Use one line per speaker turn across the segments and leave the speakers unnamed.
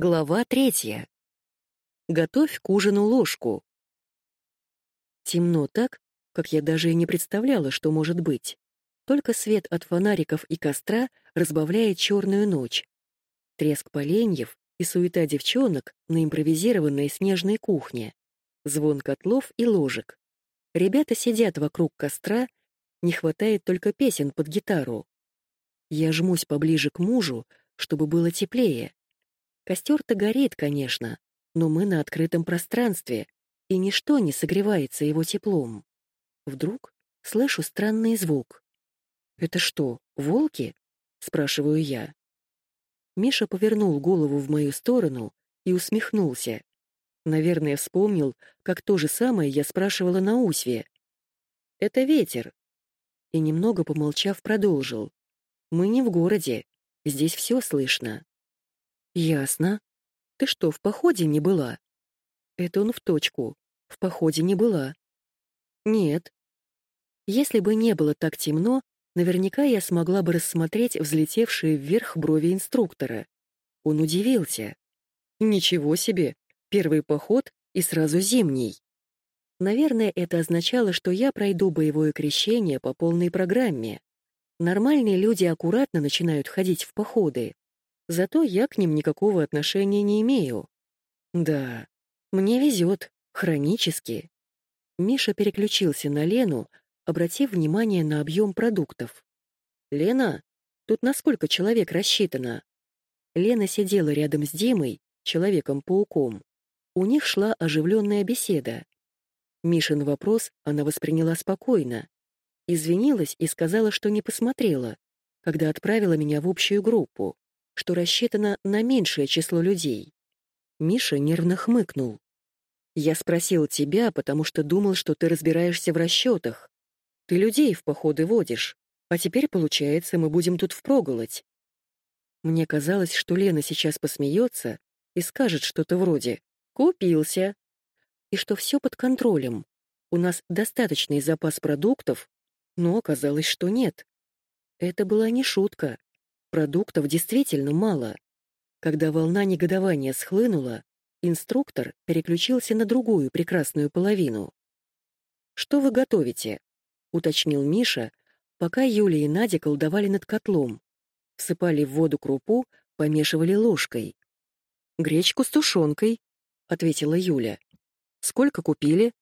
Глава третья. Готовь к ужину ложку. Темно так, как я даже и не представляла, что может быть. Только свет от фонариков и костра разбавляет черную ночь. Треск поленьев и суета девчонок на импровизированной снежной кухне. Звон котлов и ложек. Ребята сидят вокруг костра, не хватает только песен под гитару. Я жмусь поближе к мужу, чтобы было теплее. Костер-то горит, конечно, но мы на открытом пространстве, и ничто не согревается его теплом. Вдруг слышу странный звук. «Это что, волки?» — спрашиваю я. Миша повернул голову в мою сторону и усмехнулся. Наверное, вспомнил, как то же самое я спрашивала на Усве. «Это ветер». И немного помолчав, продолжил. «Мы не в городе. Здесь все слышно. Ясно. Ты что, в походе не была? Это он в точку. В походе не была. Нет. Если бы не было так темно, наверняка я смогла бы рассмотреть взлетевшие вверх брови инструктора. Он удивился. Ничего себе, первый поход и сразу зимний. Наверное, это означало, что я пройду боевое крещение по полной программе. Нормальные люди аккуратно начинают ходить в походы. Зато я к ним никакого отношения не имею. Да, мне везет, хронически. Миша переключился на Лену, обратив внимание на объем продуктов. «Лена, тут на сколько человек рассчитано?» Лена сидела рядом с Димой, Человеком-пауком. У них шла оживленная беседа. Мишин вопрос она восприняла спокойно. Извинилась и сказала, что не посмотрела, когда отправила меня в общую группу что рассчитано на меньшее число людей. Миша нервно хмыкнул. «Я спросил тебя, потому что думал, что ты разбираешься в расчетах. Ты людей в походы водишь, а теперь, получается, мы будем тут впроголодь». Мне казалось, что Лена сейчас посмеется и скажет что-то вроде «купился», и что все под контролем. У нас достаточный запас продуктов, но оказалось, что нет. Это была не шутка. Продуктов действительно мало. Когда волна негодования схлынула, инструктор переключился на другую прекрасную половину. «Что вы готовите?» — уточнил Миша, пока Юля и Надя колдовали над котлом. Всыпали в воду крупу, помешивали ложкой. «Гречку с тушенкой», — ответила Юля. «Сколько купили?»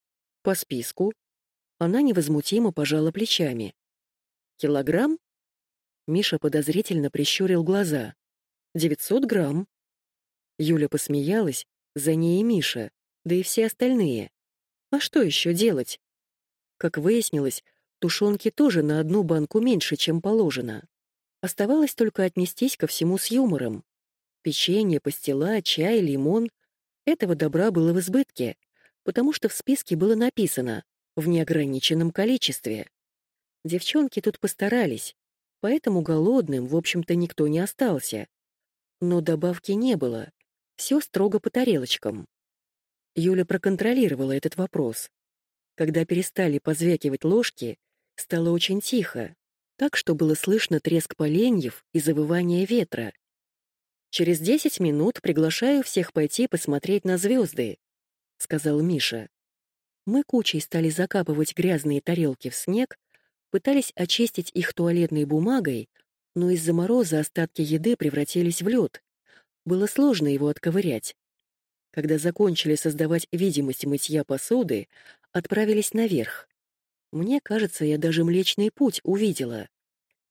«По списку». Она невозмутимо пожала плечами. «Килограмм?» Миша подозрительно прищурил глаза. «Девятьсот грамм». Юля посмеялась, за ней и Миша, да и все остальные. А что еще делать? Как выяснилось, тушенки тоже на одну банку меньше, чем положено. Оставалось только отнестись ко всему с юмором. Печенье, пастила, чай, лимон — этого добра было в избытке, потому что в списке было написано «в неограниченном количестве». Девчонки тут постарались, поэтому голодным, в общем-то, никто не остался. Но добавки не было, все строго по тарелочкам. Юля проконтролировала этот вопрос. Когда перестали позвякивать ложки, стало очень тихо, так что было слышно треск поленьев и завывание ветра. «Через десять минут приглашаю всех пойти посмотреть на звезды», — сказал Миша. Мы кучей стали закапывать грязные тарелки в снег, пытались очистить их туалетной бумагой, но из-за мороза остатки еды превратились в лед. Было сложно его отковырять. Когда закончили создавать видимость мытья посуды, отправились наверх. Мне кажется, я даже Млечный Путь увидела.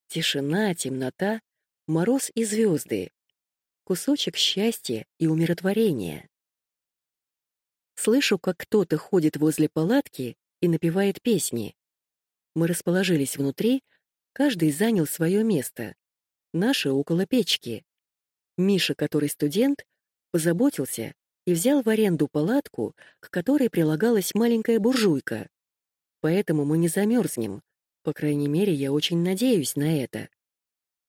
Тишина, темнота, мороз и звезды. Кусочек счастья и умиротворения. Слышу, как кто-то ходит возле палатки и напевает песни. Мы расположились внутри, каждый занял свое место. Наше около печки. Миша, который студент, позаботился и взял в аренду палатку, к которой прилагалась маленькая буржуйка. Поэтому мы не замерзнем. По крайней мере, я очень надеюсь на это.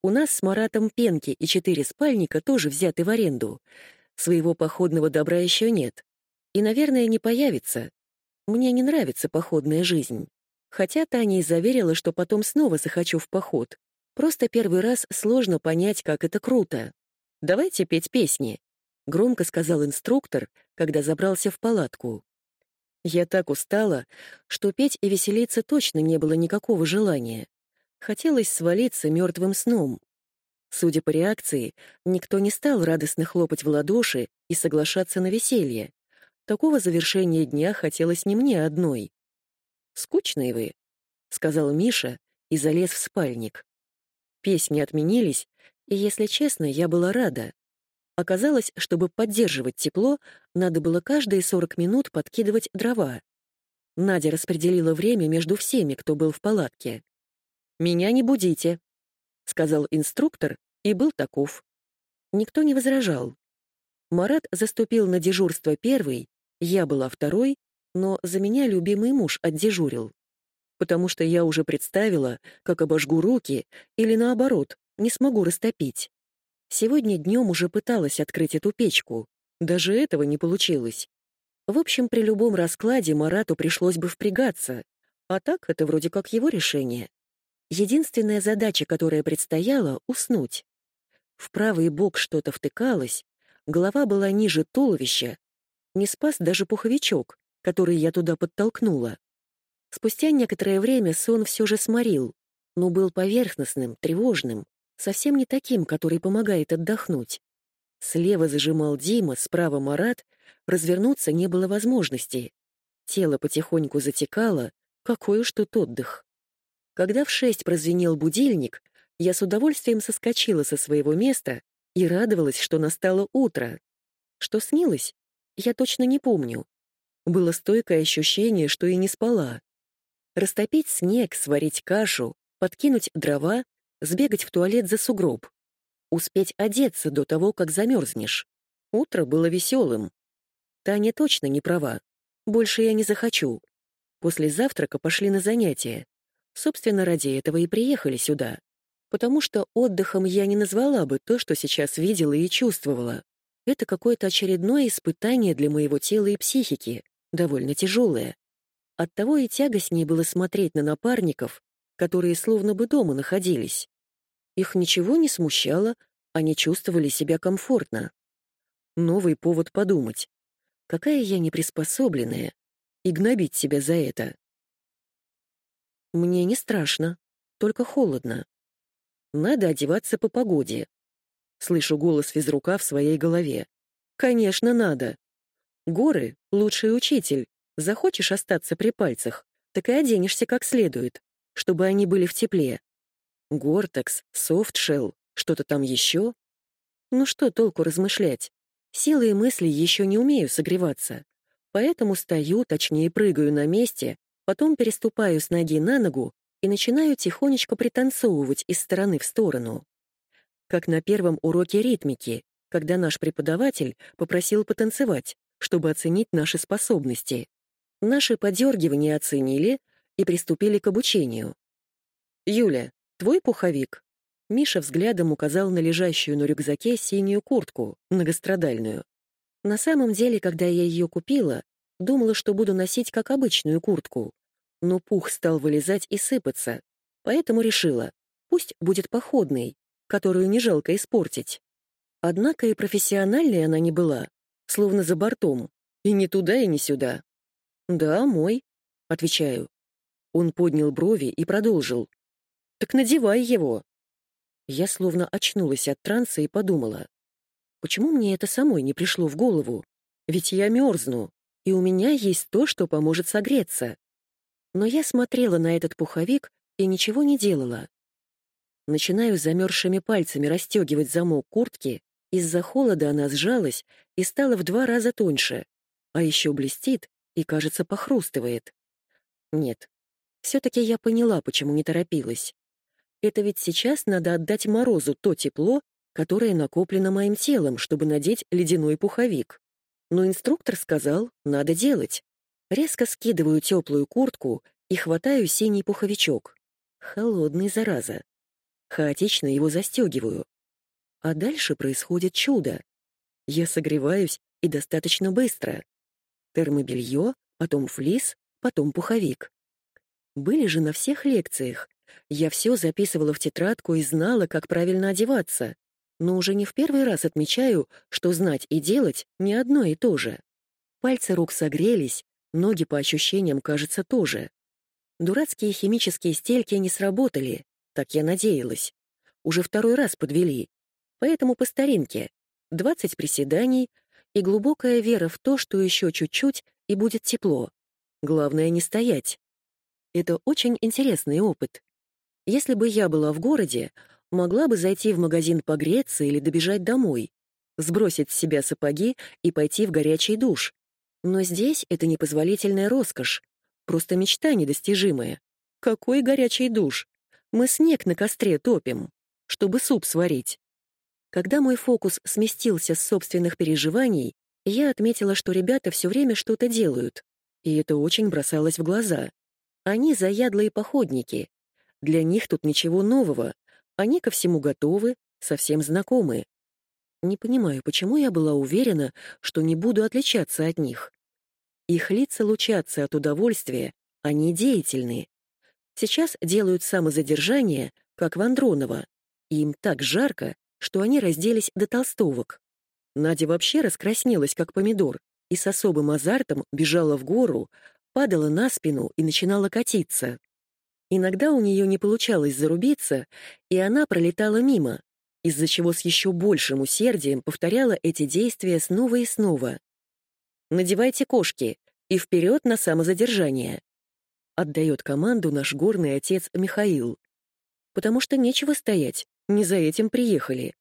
У нас с Маратом пенки и четыре спальника тоже взяты в аренду. Своего походного добра еще нет. И, наверное, не появится. Мне не нравится походная жизнь. Хотя Таня и заверила, что потом снова захочу в поход. Просто первый раз сложно понять, как это круто. Давайте петь песни. — громко сказал инструктор, когда забрался в палатку. Я так устала, что петь и веселиться точно не было никакого желания. Хотелось свалиться мертвым сном. Судя по реакции, никто не стал радостно хлопать в ладоши и соглашаться на веселье. Такого завершения дня хотелось не мне одной. «Скучные вы», — сказал Миша и залез в спальник. Песни отменились, и, если честно, я была рада. Оказалось, чтобы поддерживать тепло, надо было каждые 40 минут подкидывать дрова. Надя распределила время между всеми, кто был в палатке. «Меня не будите», — сказал инструктор, и был таков. Никто не возражал. Марат заступил на дежурство первый, я была второй, но за меня любимый муж отдежурил. Потому что я уже представила, как обожгу руки или, наоборот, не смогу растопить. Сегодня днем уже пыталась открыть эту печку. Даже этого не получилось. В общем, при любом раскладе Марату пришлось бы впрягаться. А так, это вроде как его решение. Единственная задача, которая предстояла — уснуть. В правый бок что-то втыкалось, голова была ниже туловища. Не спас даже пуховичок, который я туда подтолкнула. Спустя некоторое время сон все же сморил, но был поверхностным, тревожным, совсем не таким, который помогает отдохнуть. Слева зажимал Дима, справа Марат, развернуться не было возможности. Тело потихоньку затекало, какой уж тут отдых. Когда в шесть прозвенел будильник, я с удовольствием соскочила со своего места и радовалась, что настало утро. Что снилось, я точно не помню. Было стойкое ощущение, что и не спала. Растопить снег, сварить кашу, подкинуть дрова сбегать в туалет за сугроб, успеть одеться до того, как замерзнешь. Утро было веселым. Таня точно не права. Больше я не захочу. После завтрака пошли на занятия. Собственно, ради этого и приехали сюда. Потому что отдыхом я не назвала бы то, что сейчас видела и чувствовала. Это какое-то очередное испытание для моего тела и психики, довольно тяжелое. Оттого и тягостнее было смотреть на напарников, которые словно бы дома находились. Их ничего не смущало, они чувствовали себя комфортно. Новый повод подумать. Какая я неприспособленная. И гнобить себя за это. Мне не страшно, только холодно. Надо одеваться по погоде. Слышу голос физрука в своей голове. Конечно, надо. Горы — лучший учитель. Захочешь остаться при пальцах, так и оденешься как следует чтобы они были в тепле. Гортекс, софтшелл, что-то там еще. Ну что толку размышлять? Силы и мысли еще не умею согреваться. Поэтому стою, точнее прыгаю на месте, потом переступаю с ноги на ногу и начинаю тихонечко пританцовывать из стороны в сторону. Как на первом уроке ритмики, когда наш преподаватель попросил потанцевать, чтобы оценить наши способности. Наши подергивания оценили, и приступили к обучению. «Юля, твой пуховик?» Миша взглядом указал на лежащую на рюкзаке синюю куртку, многострадальную. На самом деле, когда я ее купила, думала, что буду носить как обычную куртку. Но пух стал вылезать и сыпаться, поэтому решила, пусть будет походной, которую не жалко испортить. Однако и профессиональной она не была, словно за бортом, и не туда, и не сюда. «Да, мой», — отвечаю. Он поднял брови и продолжил. «Так надевай его!» Я словно очнулась от транса и подумала. Почему мне это самой не пришло в голову? Ведь я мерзну, и у меня есть то, что поможет согреться. Но я смотрела на этот пуховик и ничего не делала. Начинаю замерзшими пальцами расстегивать замок куртки, из-за холода она сжалась и стала в два раза тоньше, а еще блестит и, кажется, похрустывает. Нет, все-таки я поняла, почему не торопилась. Это ведь сейчас надо отдать Морозу то тепло, которое накоплено моим телом, чтобы надеть ледяной пуховик. Но инструктор сказал, надо делать. Резко скидываю теплую куртку и хватаю синий пуховичок. Холодный, зараза. Хаотично его застегиваю. А дальше происходит чудо. Я согреваюсь и достаточно быстро. Термобелье, потом флис, потом пуховик. Были же на всех лекциях. Я все записывала в тетрадку и знала, как правильно одеваться. но уже не в первый раз отмечаю, что знать и делать не одно и то же. Пальцы рук согрелись, ноги по ощущениям, кажется, тоже. Дурацкие химические стельки не сработали, так я надеялась. Уже второй раз подвели. Поэтому по старинке. 20 приседаний и глубокая вера в то, что еще чуть-чуть и будет тепло. Главное не стоять. Это очень интересный опыт. Если бы я была в городе, могла бы зайти в магазин погреться или добежать домой, сбросить с себя сапоги и пойти в горячий душ. Но здесь это непозволительная роскошь, просто мечта недостижимая. Какой горячий душ? Мы снег на костре топим, чтобы суп сварить. Когда мой фокус сместился с собственных переживаний, я отметила, что ребята все время что-то делают, и это очень бросалось в глаза. Они заядлые походники. Для них тут ничего нового, они ко всему готовы, совсем знакомы. Не понимаю, почему я была уверена, что не буду отличаться от них. Их лица лучатся от удовольствия, они деятельны. Сейчас делают самозадержание, как Вандронова. И им так жарко, что они разделись до толстовок. Надя вообще раскраснелась, как помидор, и с особым азартом бежала в гору, падала на спину и начинала катиться. Иногда у нее не получалось зарубиться, и она пролетала мимо, из-за чего с еще большим усердием повторяла эти действия снова и снова. «Надевайте кошки и вперед на самозадержание», отдает команду наш горный отец Михаил. «Потому что нечего стоять, не за этим приехали».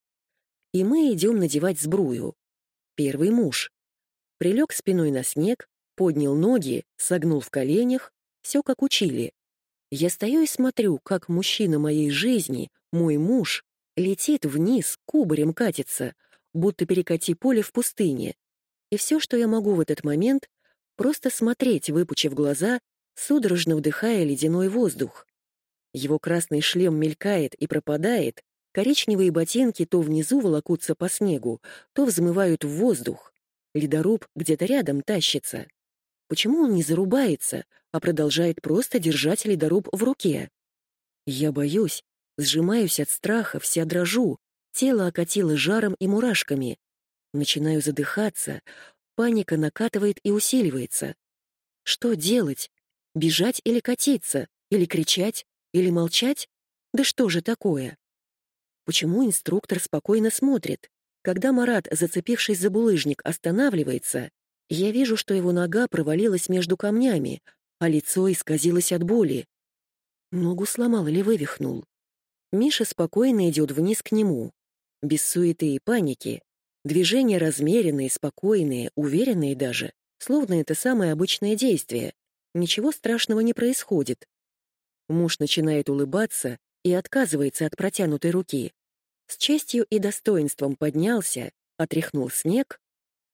И мы идем надевать сбрую. Первый муж. Прилег спиной на снег, поднял ноги, согнул в коленях, все как учили. Я стою и смотрю, как мужчина моей жизни, мой муж, летит вниз, кубарем катится, будто перекати поле в пустыне. И все, что я могу в этот момент, просто смотреть, выпучив глаза, судорожно вдыхая ледяной воздух. Его красный шлем мелькает и пропадает, коричневые ботинки то внизу волокутся по снегу, то взмывают в воздух. Ледоруб где-то рядом тащится. Почему он не зарубается, а продолжает просто держать ледоруб в руке? Я боюсь, сжимаюсь от страха, вся дрожу, тело окатило жаром и мурашками. Начинаю задыхаться, паника накатывает и усиливается. Что делать? Бежать или катиться? Или кричать? Или молчать? Да что же такое? Почему инструктор спокойно смотрит? Когда Марат, зацепившись за булыжник, останавливается, я вижу, что его нога провалилась между камнями, а лицо исказилось от боли. Ногу сломал или вывихнул. Миша спокойно идет вниз к нему. Без суеты и паники. Движения размеренные, спокойные, уверенные даже. Словно это самое обычное действие. Ничего страшного не происходит. Муж начинает улыбаться и отказывается от протянутой руки. С честью и достоинством поднялся, отряхнул снег,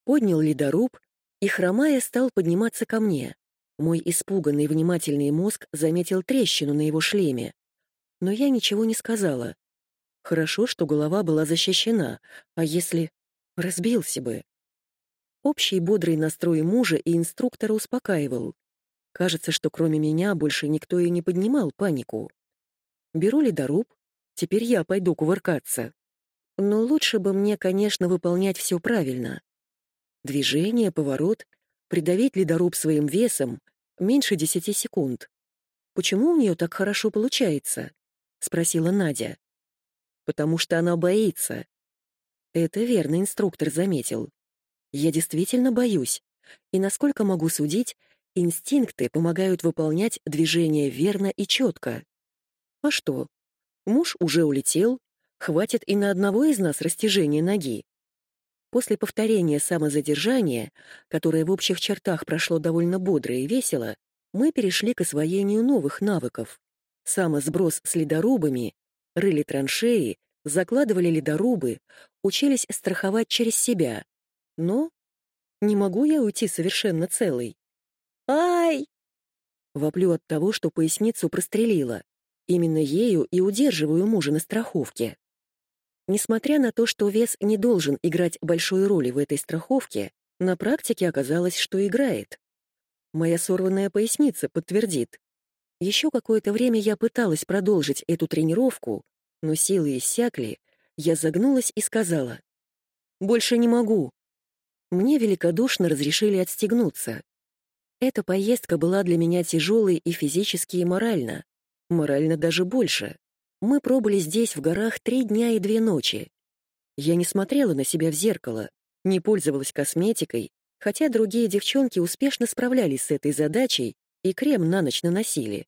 поднял ледоруб и, хромая, стал подниматься ко мне. Мой испуганный внимательный мозг заметил трещину на его шлеме. Но я ничего не сказала. Хорошо, что голова была защищена, а если... разбился бы. Общий бодрый настрой мужа и инструктора успокаивал. Кажется, что кроме меня больше никто и не поднимал панику. Беру ледоруб, теперь я пойду кувыркаться. Но лучше бы мне, конечно, выполнять все правильно. Движение, поворот, придавить ледоруб своим весом меньше десяти секунд. «Почему у нее так хорошо получается?» — спросила Надя. «Потому что она боится». Это верно инструктор заметил. Я действительно боюсь, и, насколько могу судить, инстинкты помогают выполнять движения верно и четко. А что? Муж уже улетел, хватит и на одного из нас растяжения ноги. После повторения самозадержания, которое в общих чертах прошло довольно бодро и весело, мы перешли к освоению новых навыков. Самосброс с ледорубами, рыли траншеи, закладывали ледорубы, учились страховать через себя. Но не могу я уйти совершенно целой. «Ай!» Воплю от того, что поясницу прострелила. Именно ею и удерживаю мужа на страховке. Несмотря на то, что вес не должен играть большой роли в этой страховке, на практике оказалось, что играет. Моя сорванная поясница подтвердит. Еще какое-то время я пыталась продолжить эту тренировку, но силы иссякли, Я загнулась и сказала. «Больше не могу». Мне великодушно разрешили отстегнуться. Эта поездка была для меня тяжелой и физически, и морально. Морально даже больше. Мы пробыли здесь в горах три дня и две ночи. Я не смотрела на себя в зеркало, не пользовалась косметикой, хотя другие девчонки успешно справлялись с этой задачей и крем на ночь наносили.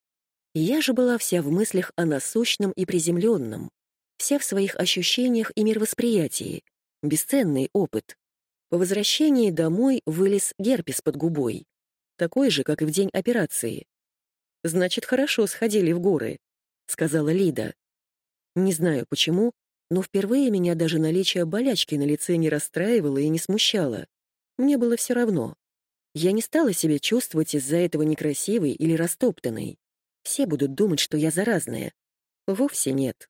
Я же была вся в мыслях о насущном и приземленном, вся в своих ощущениях и мировосприятии. Бесценный опыт. По возвращении домой вылез герпес под губой. Такой же, как и в день операции. «Значит, хорошо сходили в горы», — сказала Лида. Не знаю почему, но впервые меня даже наличие болячки на лице не расстраивало и не смущало. Мне было все равно. Я не стала себя чувствовать из-за этого некрасивой или растоптанной. Все будут думать, что я заразная. Вовсе нет.